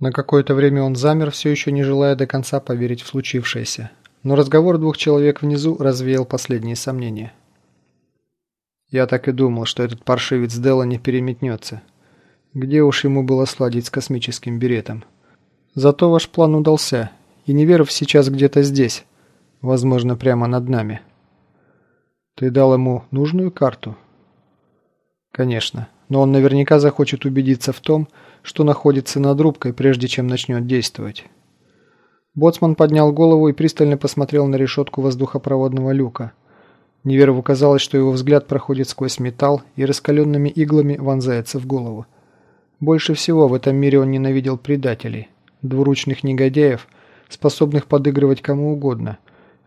На какое-то время он замер, все еще не желая до конца поверить в случившееся. Но разговор двух человек внизу развеял последние сомнения. Я так и думал, что этот паршивец Делла не переметнется. Где уж ему было сладить с космическим беретом. Зато ваш план удался, и Неверов сейчас где-то здесь, возможно, прямо над нами. Ты дал ему нужную карту? Конечно, но он наверняка захочет убедиться в том, что находится над рубкой, прежде чем начнет действовать. Боцман поднял голову и пристально посмотрел на решетку воздухопроводного люка. Неверову казалось, что его взгляд проходит сквозь металл и раскаленными иглами вонзается в голову. Больше всего в этом мире он ненавидел предателей, двуручных негодяев, способных подыгрывать кому угодно,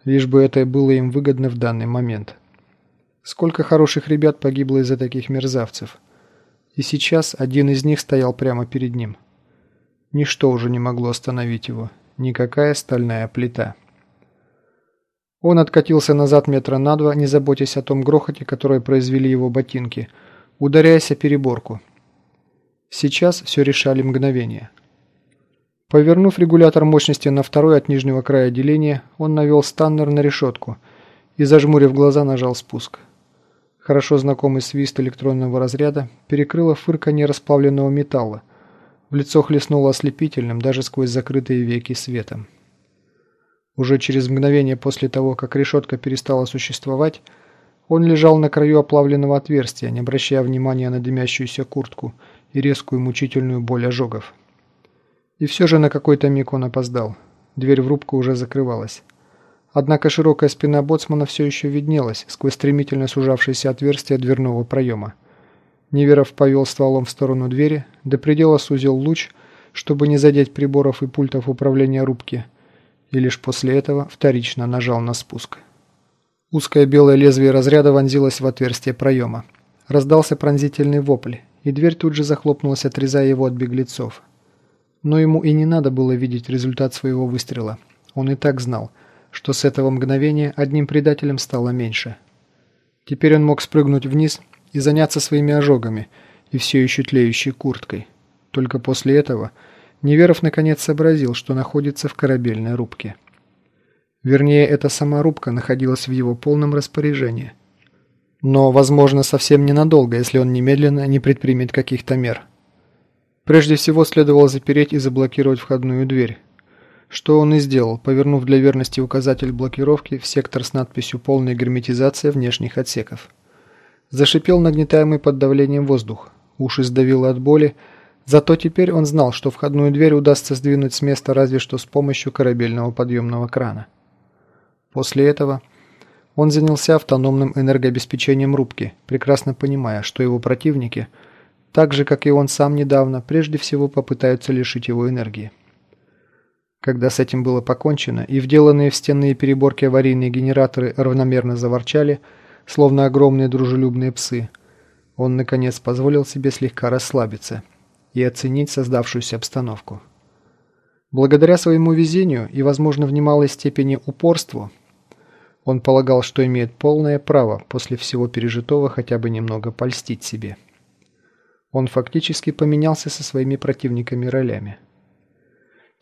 лишь бы это было им выгодно в данный момент. Сколько хороших ребят погибло из-за таких мерзавцев – и сейчас один из них стоял прямо перед ним. Ничто уже не могло остановить его, никакая стальная плита. Он откатился назад метра на два, не заботясь о том грохоте, который произвели его ботинки, ударяясь о переборку. Сейчас все решали мгновения. Повернув регулятор мощности на второй от нижнего края деления, он навел станнер на решетку и, зажмурив глаза, нажал спуск. Хорошо знакомый свист электронного разряда перекрыло фырканье расплавленного металла. В лицо хлестнуло ослепительным, даже сквозь закрытые веки светом. Уже через мгновение после того, как решетка перестала существовать, он лежал на краю оплавленного отверстия, не обращая внимания на дымящуюся куртку и резкую мучительную боль ожогов. И все же на какой-то миг он опоздал. Дверь в рубку уже закрывалась. Однако широкая спина боцмана все еще виднелась сквозь стремительно сужавшееся отверстие дверного проема. Неверов повел стволом в сторону двери, до предела сузил луч, чтобы не задеть приборов и пультов управления рубки, и лишь после этого вторично нажал на спуск. Узкое белое лезвие разряда вонзилось в отверстие проема. Раздался пронзительный вопль, и дверь тут же захлопнулась, отрезая его от беглецов. Но ему и не надо было видеть результат своего выстрела. Он и так знал – что с этого мгновения одним предателем стало меньше. Теперь он мог спрыгнуть вниз и заняться своими ожогами и все еще тлеющей курткой. Только после этого Неверов наконец сообразил, что находится в корабельной рубке. Вернее, эта сама рубка находилась в его полном распоряжении. Но, возможно, совсем ненадолго, если он немедленно не предпримет каких-то мер. Прежде всего следовало запереть и заблокировать входную дверь, что он и сделал, повернув для верности указатель блокировки в сектор с надписью «Полная герметизация внешних отсеков». Зашипел нагнетаемый под давлением воздух. Уши сдавило от боли, зато теперь он знал, что входную дверь удастся сдвинуть с места разве что с помощью корабельного подъемного крана. После этого он занялся автономным энергообеспечением рубки, прекрасно понимая, что его противники, так же как и он сам недавно, прежде всего попытаются лишить его энергии. Когда с этим было покончено, и вделанные в стенные переборки аварийные генераторы равномерно заворчали, словно огромные дружелюбные псы, он, наконец, позволил себе слегка расслабиться и оценить создавшуюся обстановку. Благодаря своему везению и, возможно, в немалой степени упорству, он полагал, что имеет полное право после всего пережитого хотя бы немного польстить себе. Он фактически поменялся со своими противниками ролями.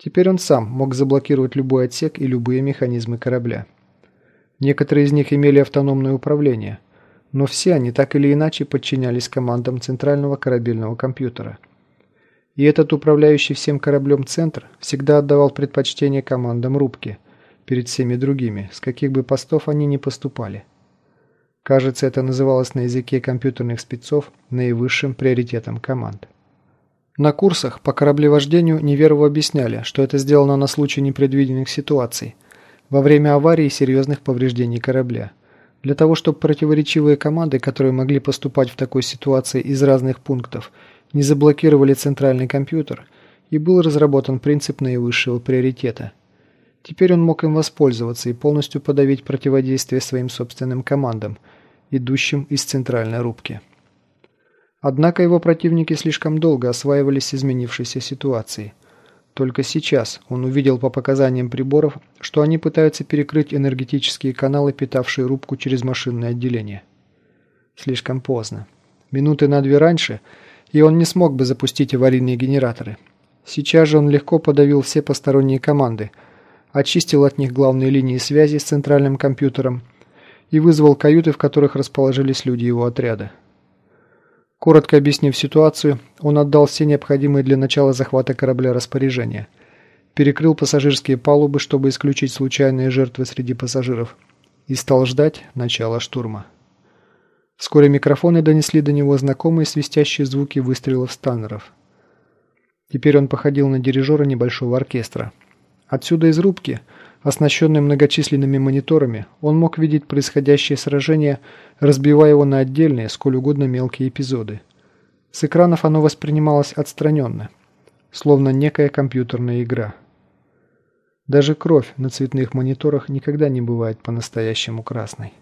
Теперь он сам мог заблокировать любой отсек и любые механизмы корабля. Некоторые из них имели автономное управление, но все они так или иначе подчинялись командам центрального корабельного компьютера. И этот управляющий всем кораблем центр всегда отдавал предпочтение командам рубки перед всеми другими, с каких бы постов они ни поступали. Кажется, это называлось на языке компьютерных спецов наивысшим приоритетом команд. На курсах по кораблевождению Неверову объясняли, что это сделано на случай непредвиденных ситуаций, во время аварии и серьезных повреждений корабля. Для того, чтобы противоречивые команды, которые могли поступать в такой ситуации из разных пунктов, не заблокировали центральный компьютер, и был разработан принцип наивысшего приоритета. Теперь он мог им воспользоваться и полностью подавить противодействие своим собственным командам, идущим из центральной рубки. Однако его противники слишком долго осваивались с изменившейся ситуацией. Только сейчас он увидел по показаниям приборов, что они пытаются перекрыть энергетические каналы, питавшие рубку через машинное отделение. Слишком поздно. Минуты на две раньше, и он не смог бы запустить аварийные генераторы. Сейчас же он легко подавил все посторонние команды, очистил от них главные линии связи с центральным компьютером и вызвал каюты, в которых расположились люди его отряда. Коротко объяснив ситуацию, он отдал все необходимые для начала захвата корабля распоряжения. Перекрыл пассажирские палубы, чтобы исключить случайные жертвы среди пассажиров, и стал ждать начала штурма. Вскоре микрофоны донесли до него знакомые свистящие звуки выстрелов станнеров. Теперь он походил на дирижера небольшого оркестра. Отсюда из рубки – Оснащенный многочисленными мониторами, он мог видеть происходящее сражение, разбивая его на отдельные, сколь угодно мелкие эпизоды. С экранов оно воспринималось отстраненно, словно некая компьютерная игра. Даже кровь на цветных мониторах никогда не бывает по-настоящему красной.